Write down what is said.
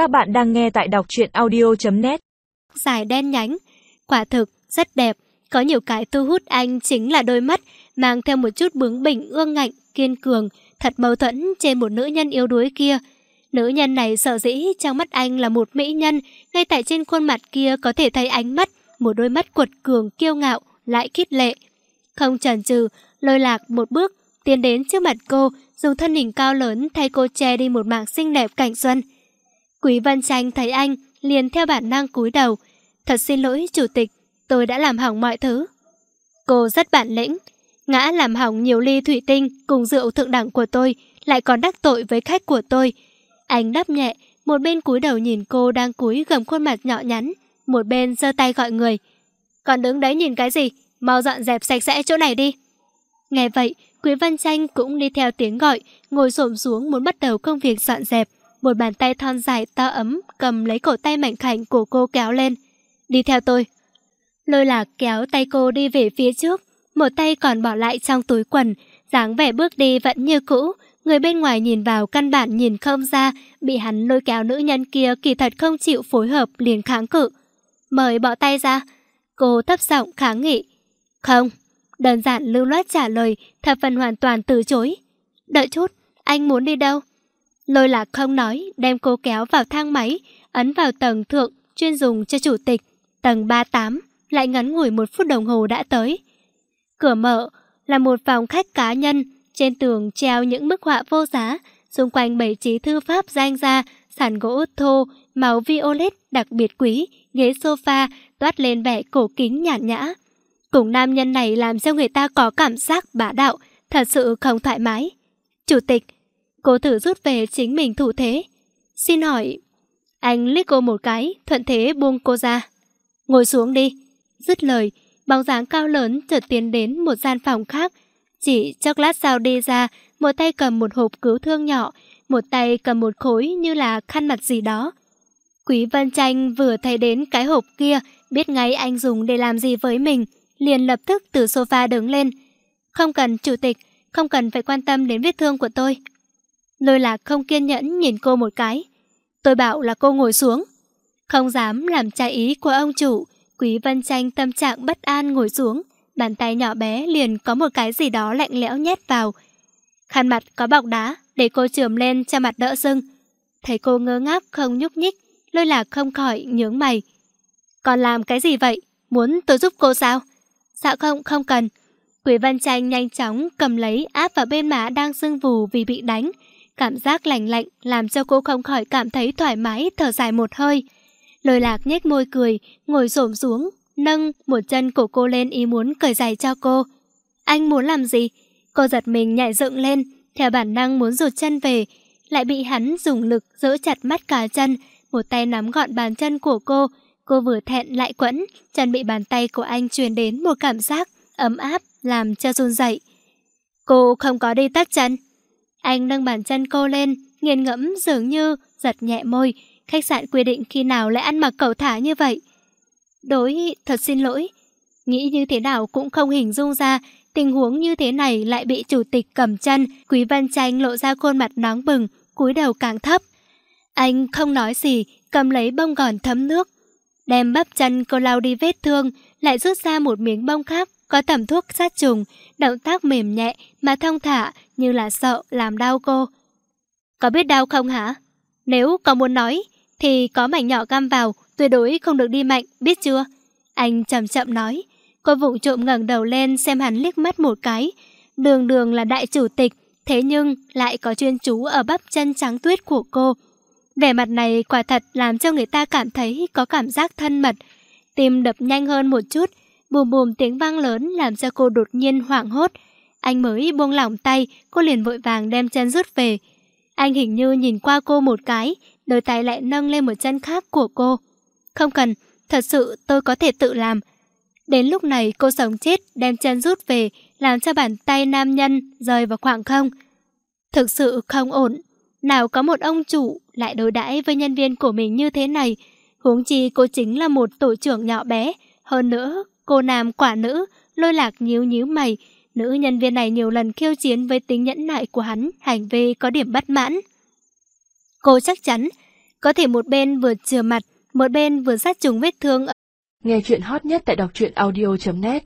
Các bạn đang nghe tại đọc truyện audio.net Dài đen nhánh, quả thực, rất đẹp. Có nhiều cái thu hút anh chính là đôi mắt, mang theo một chút bướng bỉnh ương ngạnh, kiên cường, thật mâu thuẫn trên một nữ nhân yếu đuối kia. Nữ nhân này sợ dĩ trong mắt anh là một mỹ nhân, ngay tại trên khuôn mặt kia có thể thấy ánh mắt, một đôi mắt quật cường kiêu ngạo, lại khít lệ. Không chần chừ, lôi lạc một bước, tiến đến trước mặt cô, dùng thân hình cao lớn thay cô che đi một mảng xinh đẹp cảnh xuân. Quý Văn Tranh thấy anh, liền theo bản năng cúi đầu. Thật xin lỗi, chủ tịch, tôi đã làm hỏng mọi thứ. Cô rất bản lĩnh, ngã làm hỏng nhiều ly thủy tinh cùng rượu thượng đẳng của tôi, lại còn đắc tội với khách của tôi. Anh đáp nhẹ, một bên cúi đầu nhìn cô đang cúi gầm khuôn mặt nhỏ nhắn, một bên giơ tay gọi người. Còn đứng đấy nhìn cái gì? Mau dọn dẹp sạch sẽ chỗ này đi. Nghe vậy, Quý Văn Tranh cũng đi theo tiếng gọi, ngồi xổm xuống muốn bắt đầu công việc dọn dẹp. Một bàn tay thon dài to ấm cầm lấy cổ tay mảnh khảnh của cô kéo lên. Đi theo tôi. Lôi lạc kéo tay cô đi về phía trước, một tay còn bỏ lại trong túi quần, dáng vẻ bước đi vẫn như cũ. Người bên ngoài nhìn vào căn bản nhìn không ra, bị hắn lôi kéo nữ nhân kia kỳ thật không chịu phối hợp liền kháng cự. Mời bỏ tay ra. Cô thấp giọng kháng nghị. Không. Đơn giản lưu loát trả lời, thập phần hoàn toàn từ chối. Đợi chút, anh muốn đi đâu? Lôi lạc không nói, đem cô kéo vào thang máy, ấn vào tầng thượng, chuyên dùng cho chủ tịch. Tầng 38, lại ngắn ngủi một phút đồng hồ đã tới. Cửa mở, là một phòng khách cá nhân, trên tường treo những bức họa vô giá, xung quanh bảy trí thư pháp danh ra, sàn gỗ thô, màu violet đặc biệt quý, ghế sofa toát lên vẻ cổ kính nhàn nhã. Cùng nam nhân này làm cho người ta có cảm giác bá đạo, thật sự không thoải mái. Chủ tịch, cô thử rút về chính mình thủ thế. Xin hỏi... Anh liếc cô một cái, thuận thế buông cô ra. Ngồi xuống đi. Dứt lời, bóng dáng cao lớn chợt tiến đến một gian phòng khác. Chỉ chốc lát sau đi ra, một tay cầm một hộp cứu thương nhỏ, một tay cầm một khối như là khăn mặt gì đó. Quý Vân Tranh vừa thấy đến cái hộp kia, biết ngay anh dùng để làm gì với mình, liền lập tức từ sofa đứng lên. Không cần chủ tịch, không cần phải quan tâm đến vết thương của tôi. Lôi lạc không kiên nhẫn nhìn cô một cái. Tôi bảo là cô ngồi xuống. Không dám làm trái ý của ông chủ, Quý Vân Tranh tâm trạng bất an ngồi xuống, bàn tay nhỏ bé liền có một cái gì đó lạnh lẽo nhét vào. Khăn mặt có bọc đá, để cô trườm lên cho mặt đỡ sưng. Thấy cô ngơ ngác không nhúc nhích, lôi lạc không khỏi nhướng mày. Còn làm cái gì vậy? Muốn tôi giúp cô sao? Dạ không, không cần. Quý Văn Tranh nhanh chóng cầm lấy áp vào bên má đang sưng vù vì bị đánh. Cảm giác lành lạnh làm cho cô không khỏi cảm thấy thoải mái thở dài một hơi. Lôi lạc nhếch môi cười, ngồi xổm xuống, nâng một chân của cô lên ý muốn cởi giày cho cô. Anh muốn làm gì? Cô giật mình nhảy dựng lên, theo bản năng muốn rụt chân về, lại bị hắn dùng lực giữ chặt mắt cả chân, một tay nắm gọn bàn chân của cô. Cô vừa thẹn lại quẫn, chân bị bàn tay của anh truyền đến một cảm giác ấm áp làm cho run dậy. Cô không có đi tắt chân. Anh nâng bàn chân cô lên, nghiền ngẫm dường như giật nhẹ môi. Khách sạn quy định khi nào lại ăn mặc cầu thả như vậy. Đối, thật xin lỗi. Nghĩ như thế nào cũng không hình dung ra tình huống như thế này lại bị chủ tịch cầm chân, Quý Văn Tranh lộ ra khuôn mặt nóng bừng, cúi đầu càng thấp. Anh không nói gì, cầm lấy bông gòn thấm nước. Đem bắp chân cô lau đi vết thương, lại rút ra một miếng bông khác có tẩm thuốc sát trùng, động tác mềm nhẹ mà thông thả như là sợ làm đau cô. Có biết đau không hả? Nếu có muốn nói, thì có mảnh nhỏ găm vào, tuyệt đối không được đi mạnh, biết chưa? Anh chậm chậm nói. Cô vụng trộm ngẩng đầu lên xem hắn liếc mắt một cái. Đường đường là đại chủ tịch, thế nhưng lại có chuyên chú ở bắp chân trắng tuyết của cô. Vẻ mặt này quả thật làm cho người ta cảm thấy có cảm giác thân mật. Tim đập nhanh hơn một chút, bùm bùm tiếng vang lớn làm cho cô đột nhiên hoảng hốt. Anh mới buông lỏng tay, cô liền vội vàng đem chân rút về. Anh hình như nhìn qua cô một cái, đôi tay lại nâng lên một chân khác của cô. Không cần, thật sự tôi có thể tự làm. Đến lúc này cô sống chết đem chân rút về, làm cho bàn tay nam nhân rơi vào khoảng không. Thực sự không ổn. Nào có một ông chủ lại đối đãi với nhân viên của mình như thế này. Huống chi cô chính là một tổ trưởng nhỏ bé. Hơn nữa, cô nam quả nữ, lôi lạc nhíu nhíu mày. Nữ nhân viên này nhiều lần khiêu chiến với tính nhẫn nại của hắn, hành vi có điểm bất mãn. Cô chắc chắn, Có thể một bên vừa chừa mặt, một bên vừa sát trùng vết thương. Nghe chuyện hot nhất tại đọc truyện audio.net